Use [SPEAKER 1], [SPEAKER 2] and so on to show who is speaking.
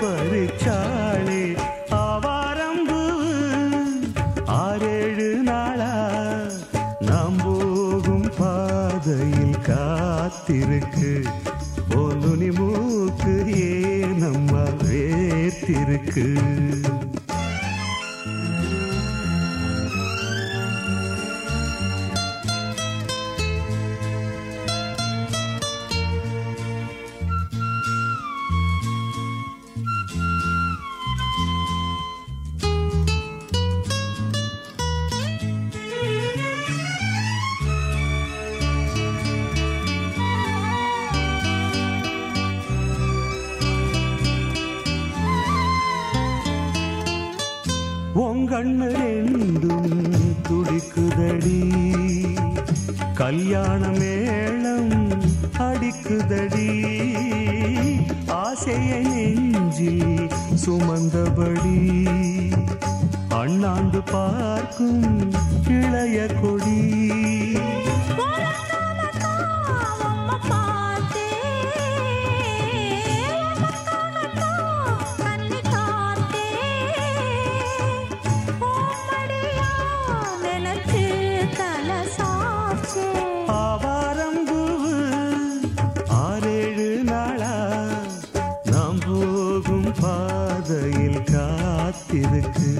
[SPEAKER 1] பறிச்சாளே ஆவாரம்பு ஆறேழு நாளா? நாம் போகும் பாதையில் காத்திருக்கு. ஒன்னு மூக்கு ஏ நம்ம வேத்திருக்கு உங்கண்ணு துடிக்குதடி. கல்யாண மேளம் அடிக்குதடி. ஆசையை நெஞ்சில் சுமந்தபடி. அண்ணாந்து பார்க்கும் இளைய கொடி. பாதையில் காத்திருக்கு.